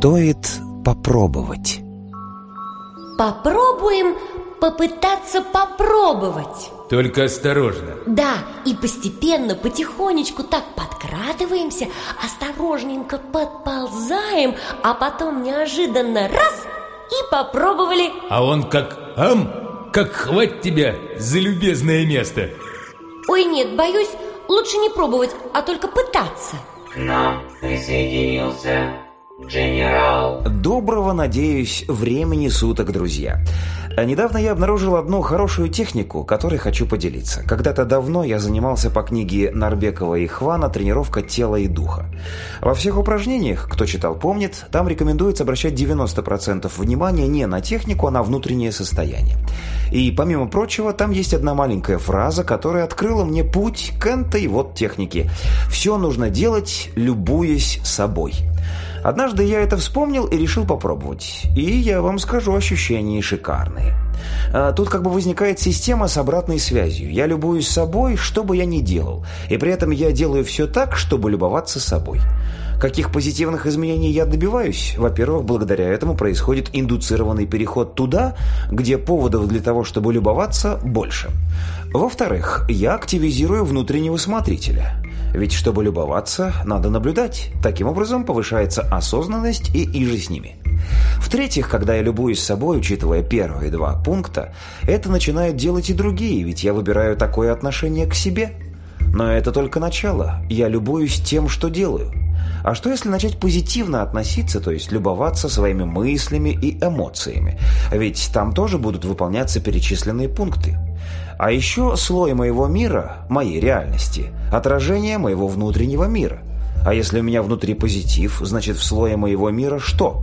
стоит попробовать. Попробуем попытаться попробовать. Только осторожно. Да, и постепенно, потихонечку так подкрадываемся, осторожненько подползаем, а потом неожиданно раз и попробовали. А он как ам, как хвать тебя за любезное место. Ой, нет, боюсь, лучше не пробовать, а только пытаться. К нам присоединился Доброго, надеюсь, времени суток, друзья. Э, недавно я обнаружил одну хорошую технику, которой хочу поделиться. Когда-то давно я занимался по книге Нарбекова и Хвана «Тренировка тела и духа». Во всех упражнениях, кто читал, помнит, там рекомендуется обращать 90% внимания не на технику, а на внутреннее состояние. И, помимо прочего, там есть одна маленькая фраза, которая открыла мне путь к этой вот технике. «Все нужно делать, любуясь собой». Однажды я это вспомнил и решил попробовать. И я вам скажу, ощущения шикарные. А, тут как бы возникает система с обратной связью. Я любуюсь собой, что бы я ни делал. И при этом я делаю все так, чтобы любоваться собой. Каких позитивных изменений я добиваюсь? Во-первых, благодаря этому происходит индуцированный переход туда, где поводов для того, чтобы любоваться, больше. Во-вторых, я активизирую внутреннего смотрителя. Ведь чтобы любоваться, надо наблюдать. Таким образом повышается осознанность и иже с ними. В-третьих, когда я любуюсь собой, учитывая первые два пункта, это начинают делать и другие, ведь я выбираю такое отношение к себе. Но это только начало. Я любуюсь тем, что делаю. А что если начать позитивно относиться, то есть любоваться своими мыслями и эмоциями? Ведь там тоже будут выполняться перечисленные пункты а еще слой моего мира, моей реальности, отражение моего внутреннего мира. А если у меня внутри позитив, значит в слое моего мира что?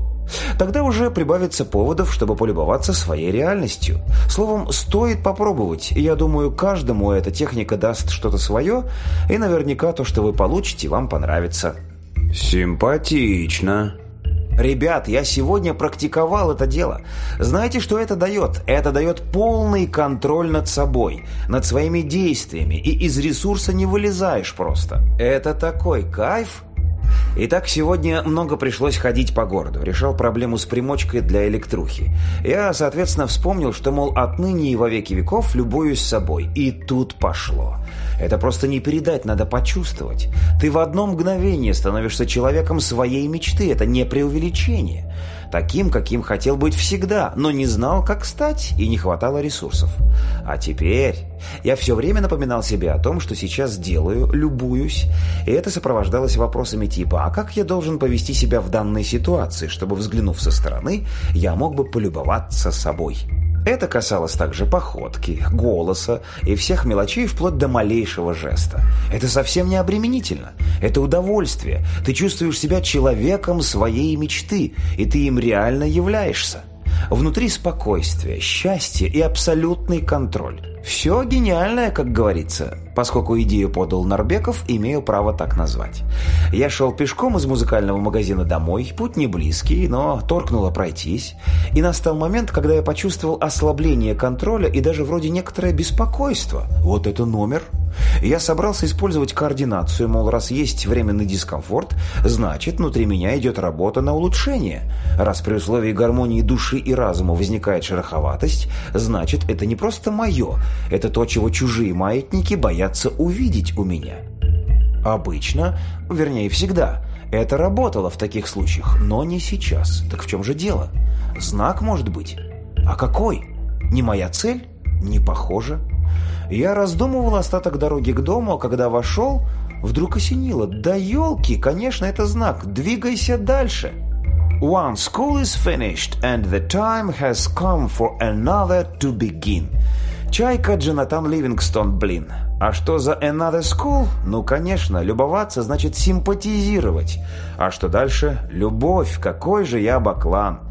Тогда уже прибавится поводов, чтобы полюбоваться своей реальностью. Словом, стоит попробовать, и я думаю, каждому эта техника даст что-то свое, и наверняка то, что вы получите, вам понравится. «Симпатично», Ребят, я сегодня практиковал это дело. Знаете, что это дает? Это дает полный контроль над собой, над своими действиями, и из ресурса не вылезаешь просто. Это такой кайф, Итак, сегодня много пришлось ходить по городу. Решал проблему с примочкой для электрухи. Я, соответственно, вспомнил, что, мол, отныне и во веки веков любуюсь собой. И тут пошло. Это просто не передать, надо почувствовать. Ты в одно мгновение становишься человеком своей мечты. Это не преувеличение таким, каким хотел быть всегда, но не знал, как стать, и не хватало ресурсов. А теперь я все время напоминал себе о том, что сейчас делаю, любуюсь, и это сопровождалось вопросами типа «А как я должен повести себя в данной ситуации, чтобы, взглянув со стороны, я мог бы полюбоваться собой?» Это касалось также походки, голоса и всех мелочей вплоть до малейшего жеста. Это совсем не обременительно. Это удовольствие. Ты чувствуешь себя человеком своей мечты, и ты им реально являешься. Внутри спокойствие, счастье и абсолютный контроль. Все гениальное, как говорится, поскольку идею подал Нарбеков, имею право так назвать. Я шел пешком из музыкального магазина домой, путь не близкий, но торкнуло пройтись, и настал момент, когда я почувствовал ослабление контроля и даже вроде некоторое беспокойство. Вот это номер, я собрался использовать координацию, мол, раз есть временный дискомфорт, значит, внутри меня идет работа на улучшение. Раз при условии гармонии души и разума возникает шероховатость, значит, это не просто мое, это то, чего чужие маятники боятся увидеть у меня. Обычно, вернее, всегда – это работало в таких случаях, но не сейчас. Так в чем же дело? Знак может быть. А какой? Не моя цель? Не похоже. Я раздумывал остаток дороги к дому, а когда вошел, вдруг осенило. Да елки, конечно, это знак. Двигайся дальше. One school is finished and the time has come for another to begin. Чайка Джонатан Ливингстон, блин. А что за another school? Ну, конечно, любоваться значит симпатизировать. А что дальше? Любовь, какой же я баклан.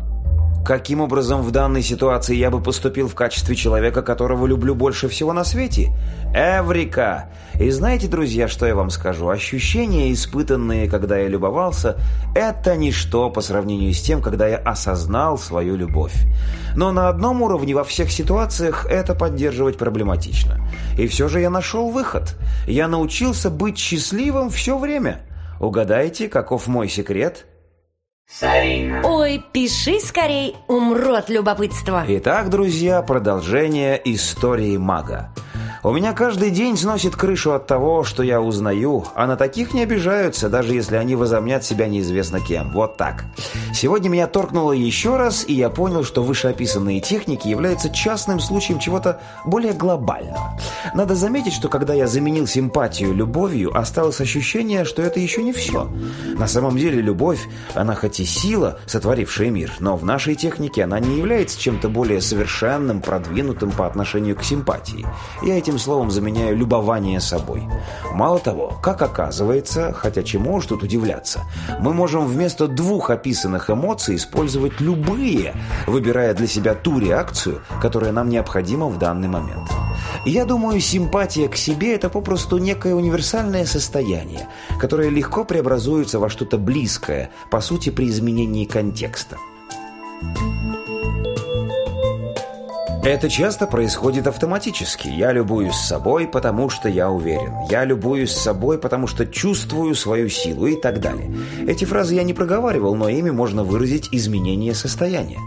Каким образом в данной ситуации я бы поступил в качестве человека, которого люблю больше всего на свете? Эврика! И знаете, друзья, что я вам скажу? Ощущения, испытанные, когда я любовался, это ничто по сравнению с тем, когда я осознал свою любовь. Но на одном уровне во всех ситуациях это поддерживать проблематично. И все же я нашел выход. Я научился быть счастливым все время. Угадайте, каков мой секрет? Ой, пиши скорей, умрот любопытство. Итак, друзья, продолжение истории мага. У меня каждый день сносит крышу от того, что я узнаю, а на таких не обижаются, даже если они возомнят себя неизвестно кем. Вот так. Сегодня меня торкнуло еще раз, и я понял, что вышеописанные техники являются частным случаем чего-то более глобального. Надо заметить, что когда я заменил симпатию любовью, осталось ощущение, что это еще не все. На самом деле любовь, она хоть и сила, сотворившая мир, но в нашей технике она не является чем-то более совершенным, продвинутым по отношению к симпатии. Я этим одним словом заменяю любование собой. Мало того, как оказывается, хотя чему уж тут удивляться, мы можем вместо двух описанных эмоций использовать любые, выбирая для себя ту реакцию, которая нам необходима в данный момент. Я думаю, симпатия к себе – это попросту некое универсальное состояние, которое легко преобразуется во что-то близкое, по сути, при изменении контекста. Thank you это часто происходит автоматически. Я любуюсь собой, потому что я уверен. Я любуюсь собой, потому что чувствую свою силу и так далее. Эти фразы я не проговаривал, но ими можно выразить изменение состояния.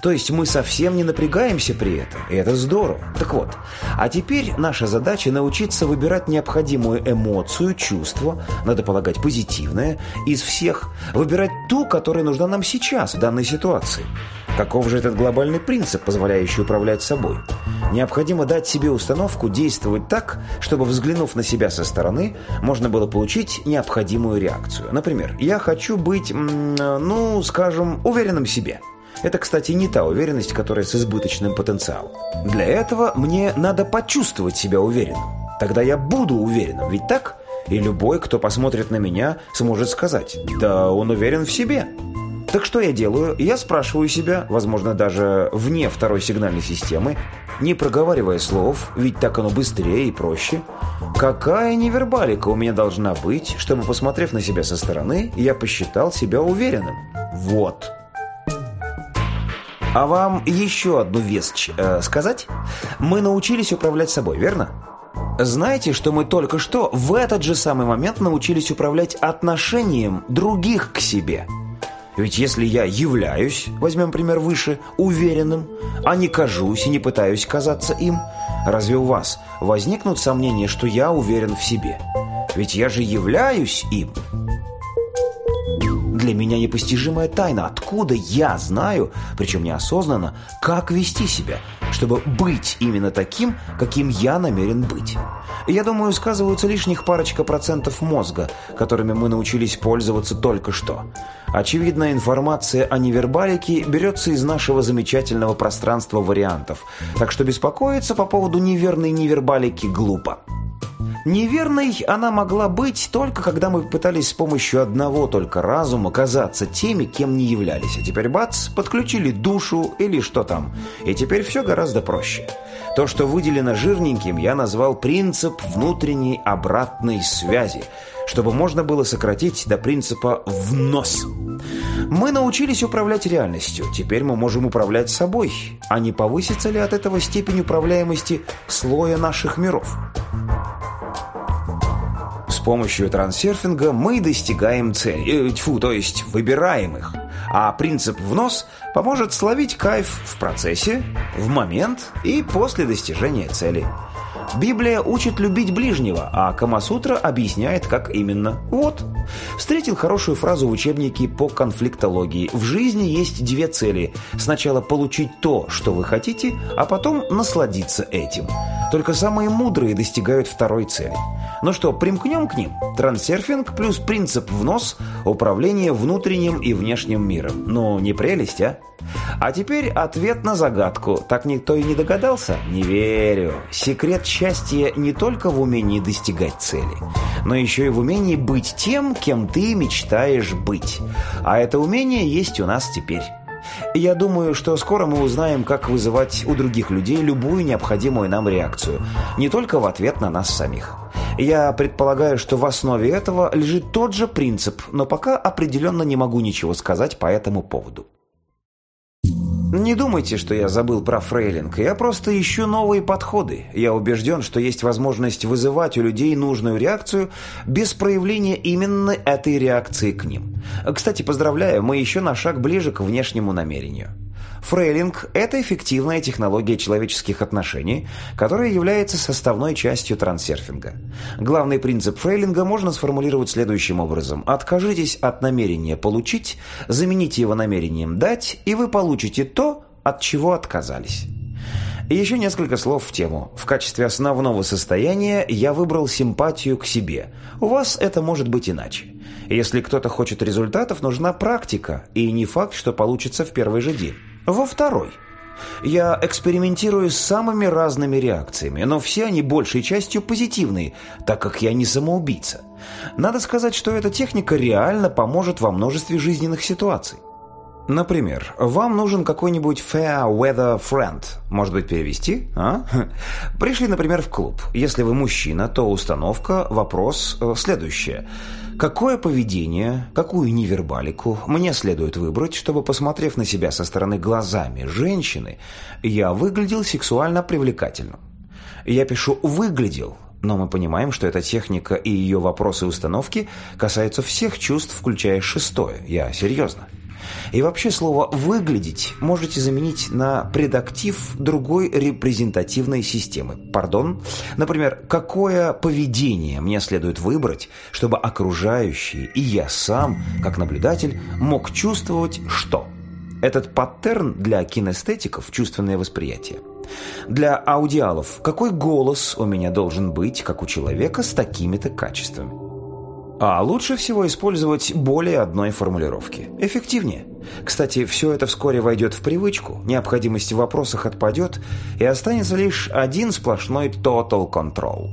То есть мы совсем не напрягаемся при этом, и это здорово. Так вот, а теперь наша задача научиться выбирать необходимую эмоцию, чувство, надо полагать позитивное, из всех, выбирать ту, которая нужна нам сейчас, в данной ситуации. Каков же этот глобальный принцип, позволяющий управлять собой. Необходимо дать себе установку действовать так, чтобы, взглянув на себя со стороны, можно было получить необходимую реакцию. Например, я хочу быть, ну, скажем, уверенным в себе. Это, кстати, не та уверенность, которая с избыточным потенциалом. Для этого мне надо почувствовать себя уверенным. Тогда я буду уверенным, ведь так? И любой, кто посмотрит на меня, сможет сказать, да он уверен в себе. Так что я делаю? Я спрашиваю себя, возможно, даже вне второй сигнальной системы, не проговаривая слов, ведь так оно быстрее и проще, какая невербалика у меня должна быть, чтобы, посмотрев на себя со стороны, я посчитал себя уверенным? Вот. А вам еще одну вещь э, сказать? Мы научились управлять собой, верно? Знаете, что мы только что в этот же самый момент научились управлять отношением других к себе – ведь если я являюсь, возьмем пример выше, уверенным, а не кажусь и не пытаюсь казаться им, разве у вас возникнут сомнения, что я уверен в себе? Ведь я же являюсь им для меня непостижимая тайна, откуда я знаю, причем неосознанно, как вести себя, чтобы быть именно таким, каким я намерен быть. Я думаю, сказываются лишних парочка процентов мозга, которыми мы научились пользоваться только что. Очевидно, информация о невербалике берется из нашего замечательного пространства вариантов, так что беспокоиться по поводу неверной невербалики глупо. Неверной она могла быть только когда мы пытались с помощью одного только разума казаться теми, кем не являлись. А теперь бац, подключили душу или что там. И теперь все гораздо проще. То, что выделено жирненьким, я назвал принцип внутренней обратной связи, чтобы можно было сократить до принципа «внос». Мы научились управлять реальностью, теперь мы можем управлять собой, а не повысится ли от этого степень управляемости слоя наших миров? помощью трансерфинга мы достигаем цели, э, тьфу, то есть выбираем их. А принцип «внос» поможет словить кайф в процессе, в момент и после достижения цели. Библия учит любить ближнего, а Камасутра объясняет, как именно. Вот. Встретил хорошую фразу в учебнике по конфликтологии. В жизни есть две цели. Сначала получить то, что вы хотите, а потом насладиться этим. Только самые мудрые достигают второй цели. Ну что, примкнем к ним? Трансерфинг плюс принцип внос нос – управление внутренним и внешним миром. Ну, не прелесть, а? А теперь ответ на загадку. Так никто и не догадался? Не верю. Секрет счастья не только в умении достигать цели, но еще и в умении быть тем, кем ты мечтаешь быть. А это умение есть у нас теперь. Я думаю, что скоро мы узнаем, как вызывать у других людей любую необходимую нам реакцию, не только в ответ на нас самих. Я предполагаю, что в основе этого лежит тот же принцип, но пока определенно не могу ничего сказать по этому поводу. Ну, не думайте, что я забыл про фрейлинг. Я просто ищу новые подходы. Я убежден, что есть возможность вызывать у людей нужную реакцию без проявления именно этой реакции к ним. Кстати, поздравляю, мы еще на шаг ближе к внешнему намерению. Фрейлинг – это эффективная технология человеческих отношений, которая является составной частью трансерфинга. Главный принцип фрейлинга можно сформулировать следующим образом. Откажитесь от намерения «получить», замените его намерением «дать», и вы получите то, от чего отказались. И еще несколько слов в тему. В качестве основного состояния я выбрал симпатию к себе. У вас это может быть иначе. Если кто-то хочет результатов, нужна практика, и не факт, что получится в первый же день. Во второй я экспериментирую с самыми разными реакциями, но все они большей частью позитивные, так как я не самоубийца. Надо сказать, что эта техника реально поможет во множестве жизненных ситуаций. Например, вам нужен какой-нибудь fair weather friend. Может быть, перевести? А? Пришли, например, в клуб. Если вы мужчина, то установка, вопрос э, следующее – Какое поведение, какую невербалику мне следует выбрать, чтобы, посмотрев на себя со стороны глазами женщины, я выглядел сексуально привлекательным? Я пишу «выглядел», но мы понимаем, что эта техника и ее вопросы установки касаются всех чувств, включая шестое. Я серьезно. И вообще слово «выглядеть» можете заменить на предактив другой репрезентативной системы. Пардон. Например, какое поведение мне следует выбрать, чтобы окружающие и я сам, как наблюдатель, мог чувствовать что? Этот паттерн для кинестетиков – чувственное восприятие. Для аудиалов – какой голос у меня должен быть, как у человека, с такими-то качествами? А лучше всего использовать более одной формулировки. Эффективнее. Кстати, все это вскоре войдет в привычку, необходимость в вопросах отпадет, и останется лишь один сплошной total control.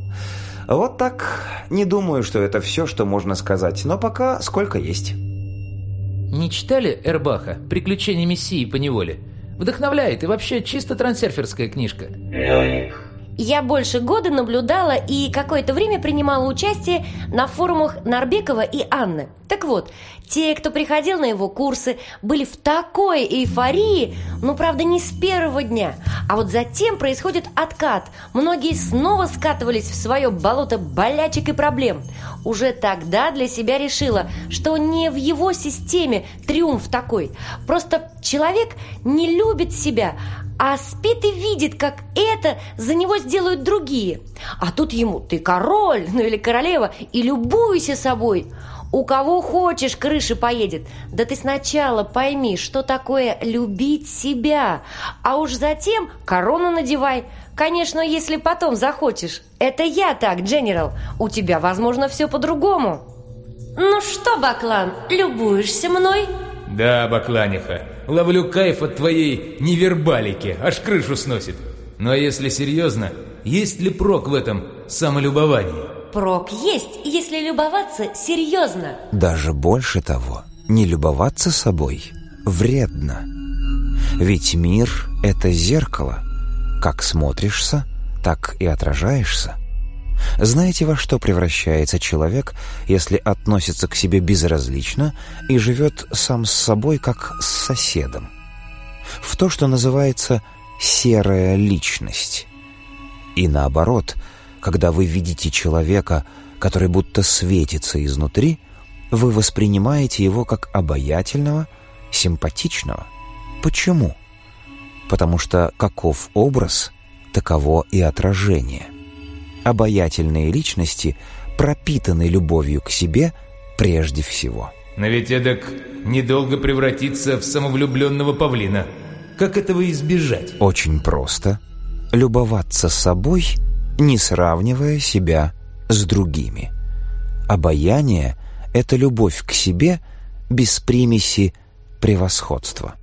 Вот так. Не думаю, что это все, что можно сказать, но пока сколько есть. Не читали Эрбаха «Приключения Мессии по неволе»? Вдохновляет и вообще чисто трансерферская книжка. Лёник, я больше года наблюдала и какое-то время принимала участие на форумах Нарбекова и Анны. Так вот, те, кто приходил на его курсы, были в такой эйфории, но правда, не с первого дня. А вот затем происходит откат. Многие снова скатывались в свое болото болячек и проблем. Уже тогда для себя решила, что не в его системе триумф такой. Просто человек не любит себя, а спит и видит, как это за него сделают другие. А тут ему ты король, ну или королева, и любуйся собой. У кого хочешь, крыши поедет. Да ты сначала пойми, что такое любить себя, а уж затем корону надевай. Конечно, если потом захочешь. Это я так, Дженерал. У тебя, возможно, все по-другому. Ну что, Баклан, любуешься мной? Да, Бакланиха, ловлю кайф от твоей невербалики, аж крышу сносит. Но если серьезно, есть ли прок в этом самолюбовании? Прок есть, если любоваться серьезно. Даже больше того, не любоваться собой вредно. Ведь мир — это зеркало. Как смотришься, так и отражаешься. Знаете, во что превращается человек, если относится к себе безразлично и живет сам с собой, как с соседом? В то, что называется «серая личность». И наоборот — когда вы видите человека, который будто светится изнутри, вы воспринимаете его как обаятельного, симпатичного. Почему? Потому что каков образ, таково и отражение. Обаятельные личности пропитаны любовью к себе прежде всего. Но ведь эдак недолго превратиться в самовлюбленного павлина. Как этого избежать? Очень просто. Любоваться собой – не сравнивая себя с другими. Обаяние — это любовь к себе без примеси превосходства.